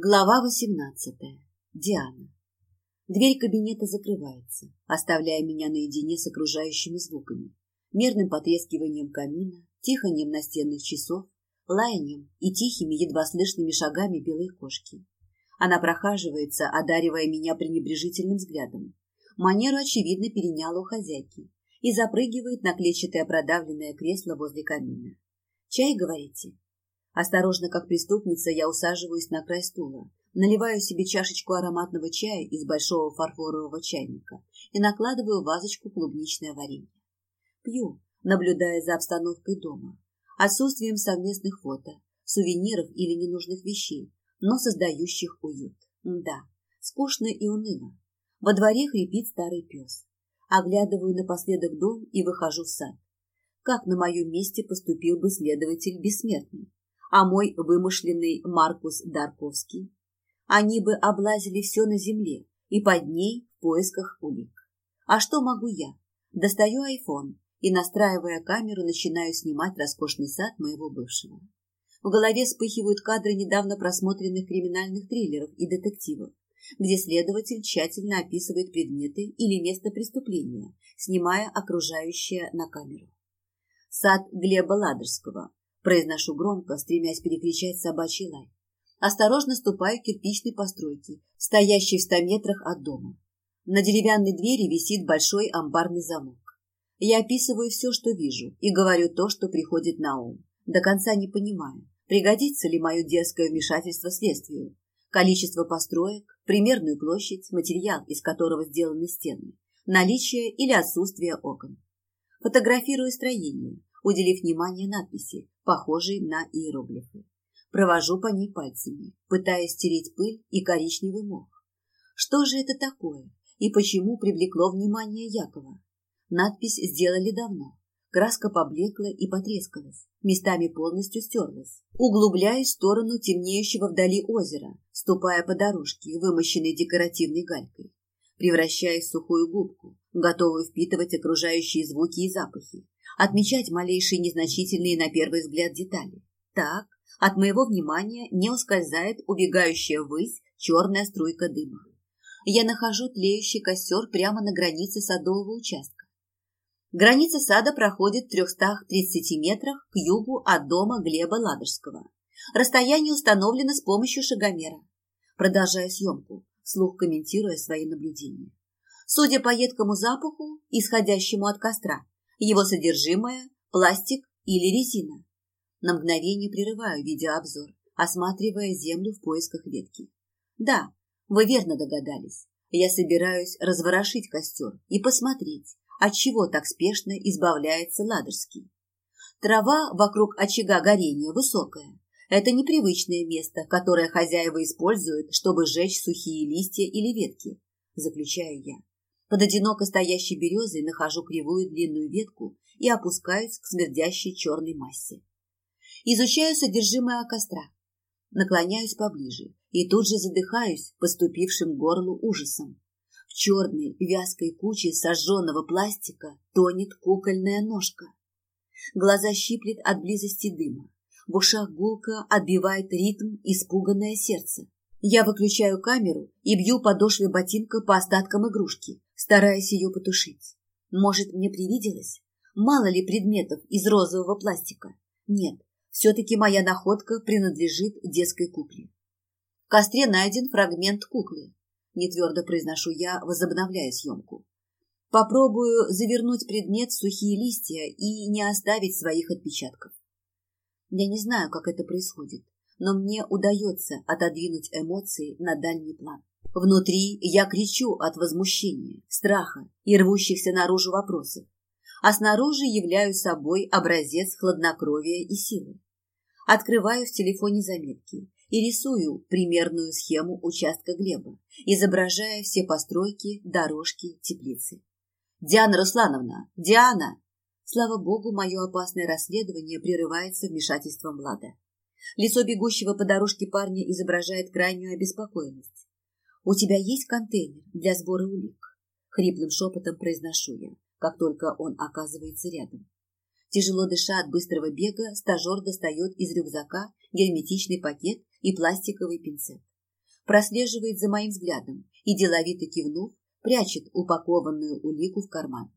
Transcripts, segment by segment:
Глава восемнадцатая. Диана. Дверь кабинета закрывается, оставляя меня наедине с окружающими звуками. Мерным потрескиванием камина, тиханием настенных часов, лаянием и тихими, едва слышными шагами белой кошки. Она прохаживается, одаривая меня пренебрежительным взглядом. Манеру, очевидно, переняла у хозяйки и запрыгивает на клетчатое продавленное кресло возле камина. «Чай, говорите?» Осторожно, как преступница, я усаживаюсь на край стула, наливаю себе чашечку ароматного чая из большого фарфорового чайника и накладываю в вазочку клубничное варенье. Пью, наблюдая за обстановкой дома, отсутствием совместных фото, сувениров или ненужных вещей, но создающих уют. Да, скучно и уныло. Во дворе хрипит старый пес. Оглядываю напоследок дом и выхожу в сад. Как на моем месте поступил бы следователь бессмертный? А мой вымышленный Маркус Дарковский. Они бы облазили все на земле и под ней в поисках улик. А что могу я? Достаю айфон и, настраивая камеру, начинаю снимать роскошный сад моего бывшего. В голове вспыхивают кадры недавно просмотренных криминальных триллеров и детективов, где следователь тщательно описывает предметы или место преступления, снимая окружающее на камеру. Сад Глеба Ладожского, Произношу громко, стремясь перекричать собачий лай. Осторожно ступаю к кирпичной постройке, стоящей в ста метрах от дома. На деревянной двери висит большой амбарный замок. Я описываю все, что вижу, и говорю то, что приходит на ум. До конца не понимаю, пригодится ли мое дерзкое вмешательство следствию. Количество построек, примерную площадь, материал, из которого сделаны стены, наличие или отсутствие окон. Фотографирую строение, уделив внимание надписи, похожей на иероглифы. Провожу по ней пальцами, пытаясь стереть пыль и коричневый мох. Что же это такое и почему привлекло внимание Якова? Надпись сделали давно. Краска поблекла и потрескалась, местами полностью стерлась. Углубляясь в сторону темнеющего вдали озера, ступая по дорожке, вымощенной декоративной галькой, превращаясь в сухую губку, готовую впитывать окружающие звуки и запахи, отмечать малейшие незначительные на первый взгляд детали. Так, от моего внимания не ускользает убегающая ввысь черная струйка дыма. Я нахожу тлеющий костер прямо на границе садового участка. Граница сада проходит в 330 метрах к югу от дома Глеба Ладожского. Расстояние установлено с помощью шагомера. Продолжаю съемку, слух комментируя свои наблюдения. Судя по едкому запаху, исходящему от костра, его содержимое – пластик или резина. На мгновение прерываю видеообзор, осматривая землю в поисках ветки. Да, вы верно догадались. Я собираюсь разворошить костер и посмотреть, от чего так спешно избавляется Ладожский. Трава вокруг очага горения высокая. Это непривычное место, которое хозяева используют, чтобы сжечь сухие листья или ветки, заключаю я. Под одиноко стоящей березой нахожу кривую длинную ветку и опускаюсь к смердящей черной массе. Изучаю содержимое костра. Наклоняюсь поближе и тут же задыхаюсь поступившим горлу ужасом. В черной вязкой куче сожженного пластика тонет кукольная ножка. Глаза щиплет от близости дыма. В ушах гулко отбивает ритм испуганное сердце. Я выключаю камеру и бью подошвой ботинка по остаткам игрушки, стараясь ее потушить. Может, мне привиделось? Мало ли предметов из розового пластика? Нет, все-таки моя находка принадлежит детской кукле. В костре найден фрагмент куклы. Нетвердо произношу я, возобновляя съемку. Попробую завернуть предмет в сухие листья и не оставить своих отпечатков. Я не знаю, как это происходит но мне удается отодвинуть эмоции на дальний план. Внутри я кричу от возмущения, страха и рвущихся наружу вопросов, а снаружи являю собой образец хладнокровия и силы. Открываю в телефоне заметки и рисую примерную схему участка Глеба, изображая все постройки, дорожки, теплицы. «Диана Руслановна! Диана!» Слава богу, мое опасное расследование прерывается вмешательством Влада. Лицо бегущего по дорожке парня изображает крайнюю обеспокоенность. «У тебя есть контейнер для сбора улик?» Хриплым шепотом произношу я, как только он оказывается рядом. Тяжело дыша от быстрого бега, стажер достает из рюкзака герметичный пакет и пластиковый пинцет. прослеживает за моим взглядом и, деловито кивнув, прячет упакованную улику в карман.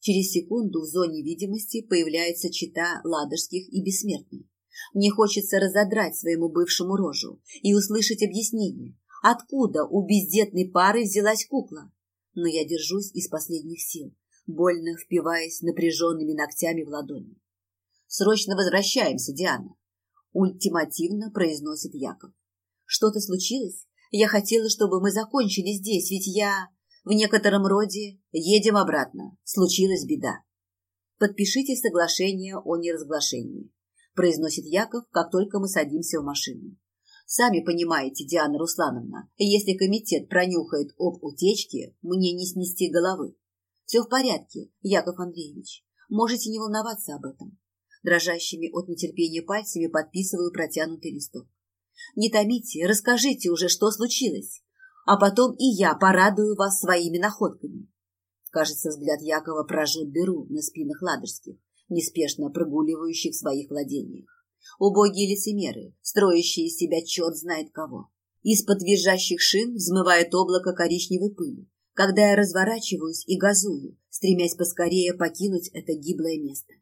Через секунду в зоне видимости появляется чита ладожских и бессмертный. Мне хочется разодрать своему бывшему рожу и услышать объяснение, откуда у бездетной пары взялась кукла. Но я держусь из последних сил, больно впиваясь напряженными ногтями в ладони. «Срочно возвращаемся, Диана!» Ультимативно произносит Яков. «Что-то случилось? Я хотела, чтобы мы закончили здесь, ведь я...» В некотором роде едем обратно. Случилась беда. Подпишите соглашение о неразглашении, произносит Яков, как только мы садимся в машину. Сами понимаете, Диана Руслановна, если комитет пронюхает об утечке, мне не снести головы. Все в порядке, Яков Андреевич. Можете не волноваться об этом. Дрожащими от нетерпения пальцами подписываю протянутый листок. Не томите, расскажите уже, что случилось а потом и я порадую вас своими находками. Кажется, взгляд Якова прожжет дыру на спинах ладожских, неспешно прогуливающих в своих владениях. Убогие лицемеры, строящие из себя черт знает кого. Из-под визжащих шин взмывает облако коричневой пыли, когда я разворачиваюсь и газую, стремясь поскорее покинуть это гиблое место.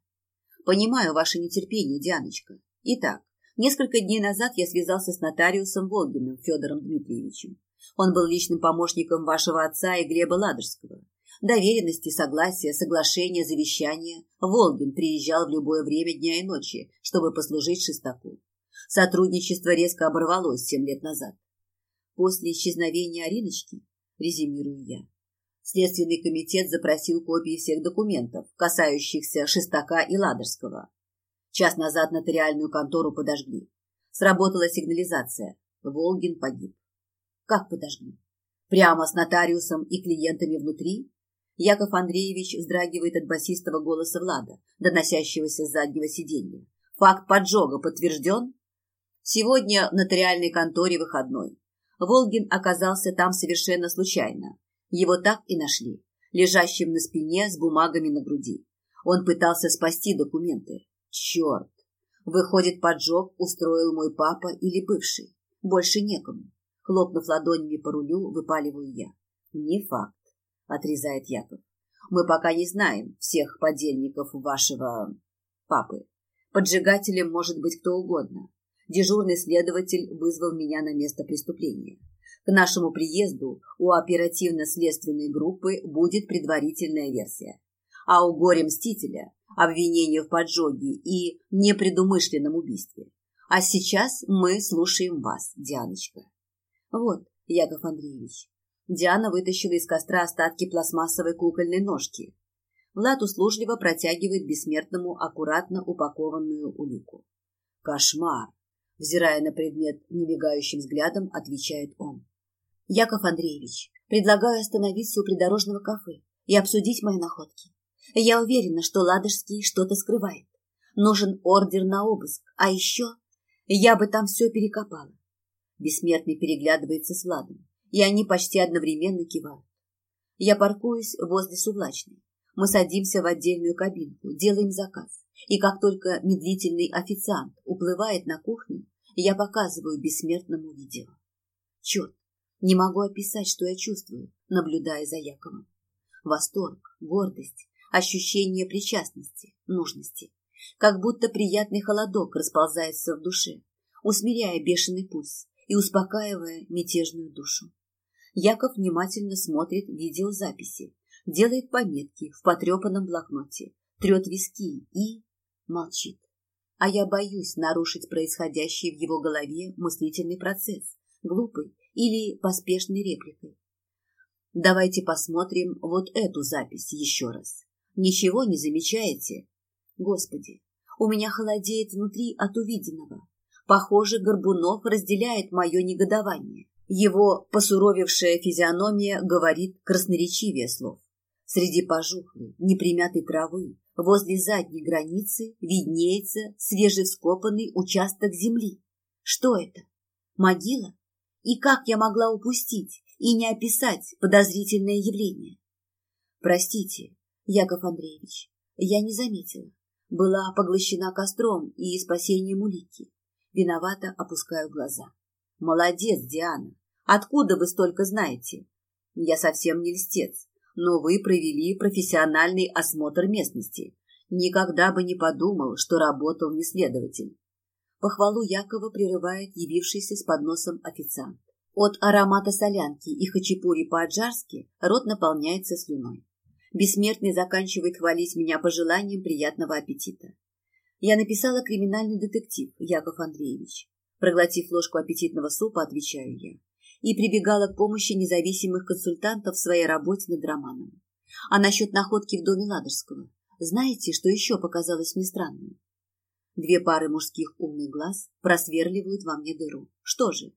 Понимаю ваше нетерпение, Дианочка. Итак, несколько дней назад я связался с нотариусом Волгиным Федором Дмитриевичем. Он был личным помощником вашего отца и Глеба Ладожского. Доверенности, согласия, соглашения, завещания. Волгин приезжал в любое время дня и ночи, чтобы послужить Шестаку. Сотрудничество резко оборвалось семь лет назад. После исчезновения Ариночки, резюмирую я, Следственный комитет запросил копии всех документов, касающихся Шестака и Ладожского. Час назад нотариальную контору подожгли. Сработала сигнализация. Волгин погиб. Как подожгли? Прямо с нотариусом и клиентами внутри? Яков Андреевич вздрагивает от басистого голоса Влада, доносящегося с заднего сиденья. Факт поджога подтвержден? Сегодня в нотариальной конторе выходной. Волгин оказался там совершенно случайно. Его так и нашли, лежащим на спине с бумагами на груди. Он пытался спасти документы. Черт! Выходит, поджог устроил мой папа или бывший. Больше некому. Хлопнув ладонями по рулю, выпаливаю я. Не факт, отрезает Яков. Мы пока не знаем всех подельников вашего папы. Поджигателем может быть кто угодно. Дежурный следователь вызвал меня на место преступления. К нашему приезду у оперативно-следственной группы будет предварительная версия. А у горе-мстителя обвинение в поджоге и непредумышленном убийстве. А сейчас мы слушаем вас, Дианочка. Вот, Яков Андреевич. Диана вытащила из костра остатки пластмассовой кукольной ножки. Влад услужливо протягивает бессмертному аккуратно упакованную улику. Кошмар! Взирая на предмет немигающим взглядом, отвечает он. Яков Андреевич, предлагаю остановиться у придорожного кафе и обсудить мои находки. Я уверена, что Ладожский что-то скрывает. Нужен ордер на обыск, а еще я бы там все перекопала. Бессмертный переглядывается с Владом, и они почти одновременно кивают. Я паркуюсь возле Сувлачной. Мы садимся в отдельную кабинку, делаем заказ. И как только медлительный официант уплывает на кухню, я показываю бессмертному видео. Черт, не могу описать, что я чувствую, наблюдая за Яковом. Восторг, гордость, ощущение причастности, нужности. Как будто приятный холодок расползается в душе, усмиряя бешеный пульс, и успокаивая мятежную душу. Яков внимательно смотрит видеозаписи, делает пометки в потрепанном блокноте, трет виски и молчит. А я боюсь нарушить происходящий в его голове мыслительный процесс, глупый или поспешной репликой. Давайте посмотрим вот эту запись еще раз. Ничего не замечаете? Господи, у меня холодеет внутри от увиденного. Похоже, Горбунов разделяет мое негодование. Его посуровевшая физиономия говорит красноречивее слов. Среди пожухлой, непримятой травы, возле задней границы, виднеется свежевскопанный участок земли. Что это? Могила? И как я могла упустить и не описать подозрительное явление? Простите, Яков Андреевич, я не заметила. Была поглощена костром и спасением улики. Виновато опускаю глаза. Молодец, Диана. Откуда вы столько знаете? Я совсем не льстец, но вы провели профессиональный осмотр местности. Никогда бы не подумал, что работал не следователь. Похвалу Якова прерывает явившийся с подносом официант. От аромата солянки и хачапури по-аджарски рот наполняется слюной. Бессмертный заканчивает хвалить меня пожеланием приятного аппетита. Я написала криминальный детектив, Яков Андреевич. Проглотив ложку аппетитного супа, отвечаю я. И прибегала к помощи независимых консультантов в своей работе над романом. А насчет находки в доме Ладожского. Знаете, что еще показалось мне странным? Две пары мужских умных глаз просверливают во мне дыру. Что же?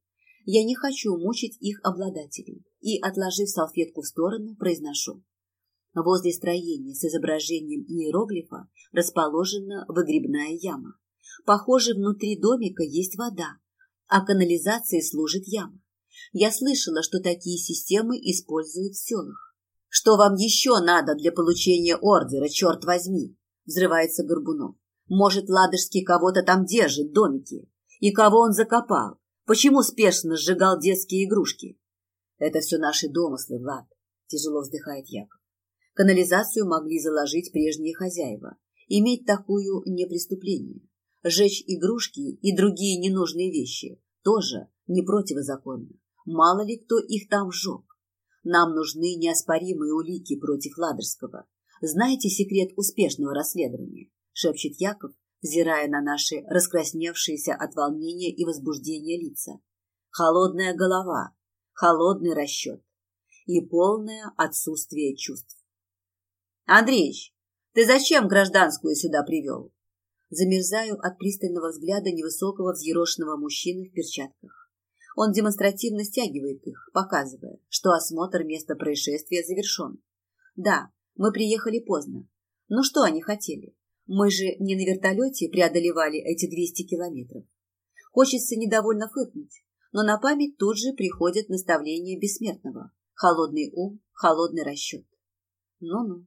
Я не хочу мучить их обладателей и, отложив салфетку в сторону, произношу. Возле строения с изображением иероглифа расположена выгребная яма. Похоже, внутри домика есть вода, а канализацией служит яма. Я слышала, что такие системы используют в селах. «Что вам еще надо для получения ордера, черт возьми?» – взрывается Горбунов. «Может, Ладожский кого-то там держит, домики? И кого он закопал? Почему спешно сжигал детские игрушки?» «Это все наши домыслы, Влад», – тяжело вздыхает Яков. Канализацию могли заложить прежние хозяева. Иметь такую не преступление. Жечь игрушки и другие ненужные вещи тоже не противозаконно. Мало ли кто их там сжег. Нам нужны неоспоримые улики против Ладожского. Знаете секрет успешного расследования? Шепчет Яков, взирая на наши раскрасневшиеся от волнения и возбуждения лица. Холодная голова, холодный расчет и полное отсутствие чувств. Андреич, ты зачем гражданскую сюда привел? Замерзаю от пристального взгляда невысокого взъерошенного мужчины в перчатках. Он демонстративно стягивает их, показывая, что осмотр места происшествия завершен. Да, мы приехали поздно. Ну что они хотели? Мы же не на вертолете преодолевали эти 200 километров. Хочется недовольно фыркнуть, но на память тут же приходят наставления бессмертного. Холодный ум, холодный расчет. Ну-ну.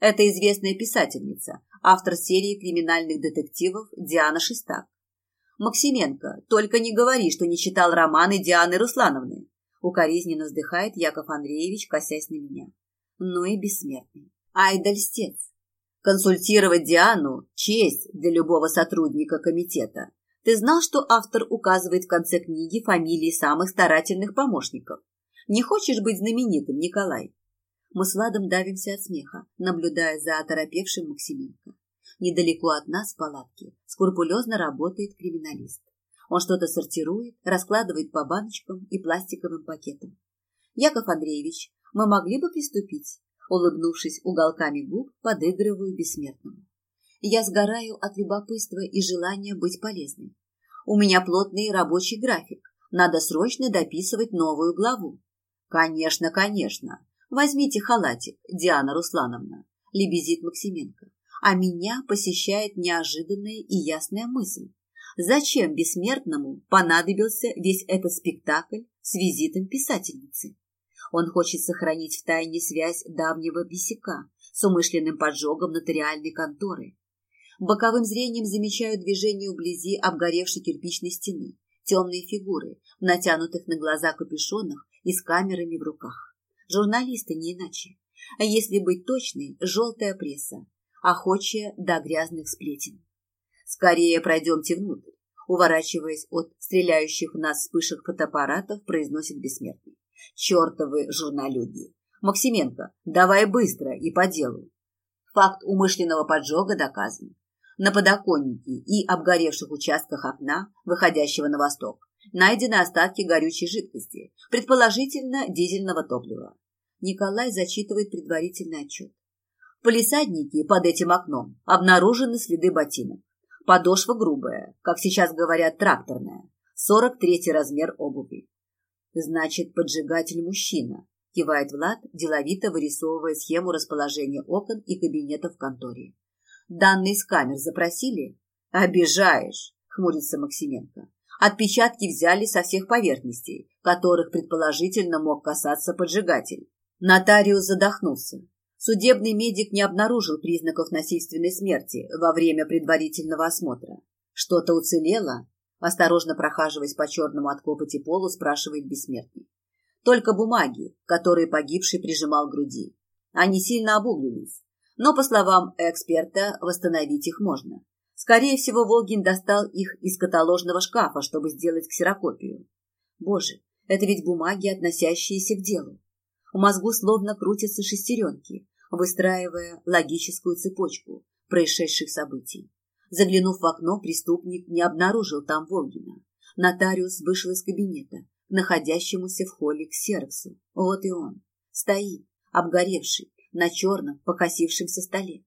Это известная писательница, автор серии криминальных детективов Диана Шестак. Максименко, только не говори, что не читал романы Дианы Руслановны. Укоризненно вздыхает Яков Андреевич, косясь на меня. Ну и бессмертный. Ай да льстец. Консультировать Диану – честь для любого сотрудника комитета. Ты знал, что автор указывает в конце книги фамилии самых старательных помощников? Не хочешь быть знаменитым, Николай? Мы с Владом давимся от смеха, наблюдая за оторопевшим Максименко. Недалеко от нас в палатке скрупулезно работает криминалист. Он что-то сортирует, раскладывает по баночкам и пластиковым пакетам. Яков Андреевич, мы могли бы приступить? Улыбнувшись уголками губ, подыгрываю бессмертному. Я сгораю от любопытства и желания быть полезной. У меня плотный рабочий график. Надо срочно дописывать новую главу. Конечно, конечно. Возьмите халатик, Диана Руслановна, лебезит Максименко. А меня посещает неожиданная и ясная мысль. Зачем бессмертному понадобился весь этот спектакль с визитом писательницы? Он хочет сохранить в тайне связь давнего бесяка с умышленным поджогом нотариальной конторы. Боковым зрением замечаю движение вблизи обгоревшей кирпичной стены, темные фигуры натянутых на глаза капюшонах и с камерами в руках. Журналисты не иначе. А если быть точной, желтая пресса, охочая до грязных сплетен. Скорее пройдемте внутрь. Уворачиваясь от стреляющих в нас вспышек фотоаппаратов, произносит бессмертный. Чертовы журналюги. Максименко, давай быстро и по делу. Факт умышленного поджога доказан. На подоконнике и обгоревших участках окна, выходящего на восток, найдены остатки горючей жидкости, предположительно дизельного топлива. Николай зачитывает предварительный отчет. В под этим окном обнаружены следы ботинок. Подошва грубая, как сейчас говорят, тракторная. 43 размер обуви. Значит, поджигатель мужчина, кивает Влад, деловито вырисовывая схему расположения окон и кабинетов в конторе. Данные с камер запросили? Обижаешь, хмурится Максименко. Отпечатки взяли со всех поверхностей, которых предположительно мог касаться поджигатель. Нотариус задохнулся. Судебный медик не обнаружил признаков насильственной смерти во время предварительного осмотра. Что-то уцелело? Осторожно прохаживаясь по черному от копоти полу, спрашивает бессмертный. Только бумаги, которые погибший прижимал к груди. Они сильно обуглились. Но, по словам эксперта, восстановить их можно. Скорее всего, Волгин достал их из каталожного шкафа, чтобы сделать ксерокопию. Боже, это ведь бумаги, относящиеся к делу. В мозгу словно крутятся шестеренки, выстраивая логическую цепочку происшедших событий. Заглянув в окно, преступник не обнаружил там Волгина. Нотариус вышел из кабинета, находящемуся в холле к Серксу. Вот и он. Стоит, обгоревший, на черном, покосившемся столе.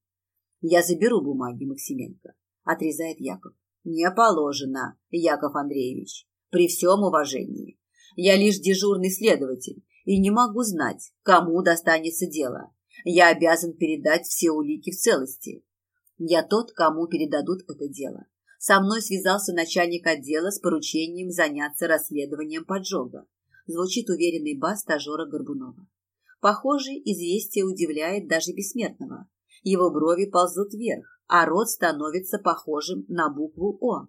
«Я заберу бумаги, Максименко», — отрезает Яков. «Не положено, Яков Андреевич, при всем уважении. Я лишь дежурный следователь и не могу знать, кому достанется дело. Я обязан передать все улики в целости. Я тот, кому передадут это дело. Со мной связался начальник отдела с поручением заняться расследованием поджога. Звучит уверенный бас стажера Горбунова. Похоже, известие удивляет даже бессмертного. Его брови ползут вверх, а рот становится похожим на букву «О».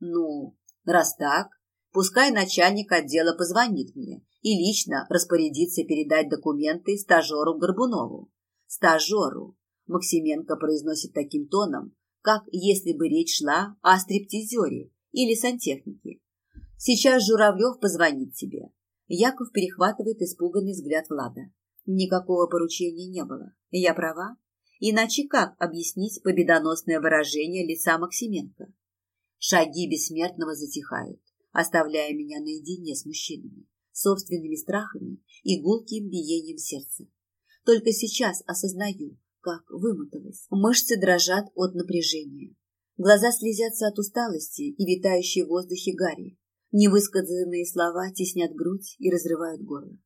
Ну, раз так, пускай начальник отдела позвонит мне и лично распорядится передать документы стажеру Горбунову. Стажеру. Максименко произносит таким тоном, как если бы речь шла о стриптизере или сантехнике. Сейчас Журавлев позвонит тебе. Яков перехватывает испуганный взгляд Влада. Никакого поручения не было. Я права? Иначе как объяснить победоносное выражение лица Максименко? Шаги бессмертного затихают, оставляя меня наедине с мужчинами, собственными страхами и гулким биением сердца. Только сейчас осознаю, как вымоталась. Мышцы дрожат от напряжения. Глаза слезятся от усталости и витающей в воздухе гари. Невысказанные слова теснят грудь и разрывают горло.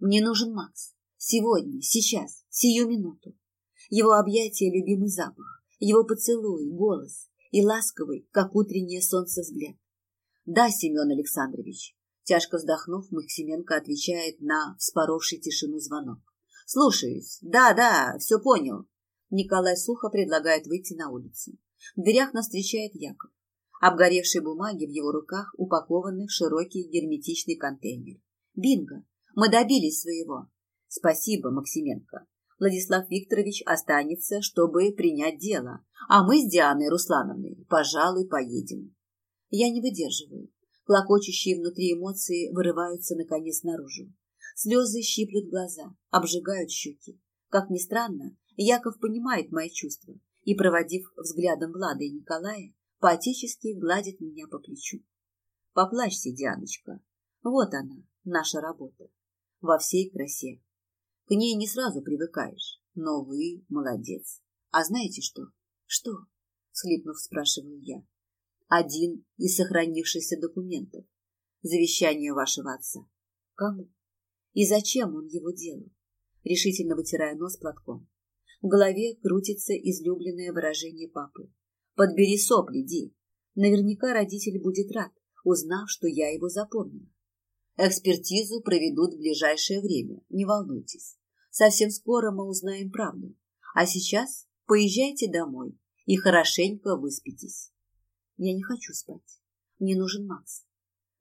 Мне нужен Макс. Сегодня, сейчас, сию минуту. Его объятия — любимый запах, его поцелуй, голос и ласковый, как утреннее солнце, взгляд. Да, Семен Александрович. Тяжко вздохнув, Максименко отвечает на вспоровший тишину звонок. Слушаюсь. Да, да, все понял. Николай сухо предлагает выйти на улицу. В дверях нас встречает Яков. Обгоревшие бумаги в его руках упакованы в широкий герметичный контейнер. Бинго! Мы добились своего. Спасибо, Максименко. Владислав Викторович останется, чтобы принять дело, а мы с Дианой Руслановной, пожалуй, поедем. Я не выдерживаю. Клокочущие внутри эмоции вырываются наконец наружу. Слезы щиплют глаза, обжигают щеки. Как ни странно, Яков понимает мои чувства и, проводив взглядом Влада и Николая, поотечески гладит меня по плечу. Поплачься, Дианочка. Вот она, наша работа. Во всей красе. К ней не сразу привыкаешь, но вы молодец. А знаете что? Что? Схлипнув, спрашиваю я. Один из сохранившихся документов. Завещание вашего отца. Кому? И зачем он его делал? Решительно вытирая нос платком. В голове крутится излюбленное выражение папы. «Подбери сопли, Ди. Наверняка родитель будет рад, узнав, что я его запомнила. Экспертизу проведут в ближайшее время, не волнуйтесь. Совсем скоро мы узнаем правду. А сейчас поезжайте домой и хорошенько выспитесь. Я не хочу спать. Мне нужен Макс.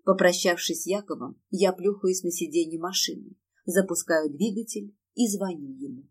Попрощавшись с Яковом, я плюхаюсь на сиденье машины, запускаю двигатель и звоню ему.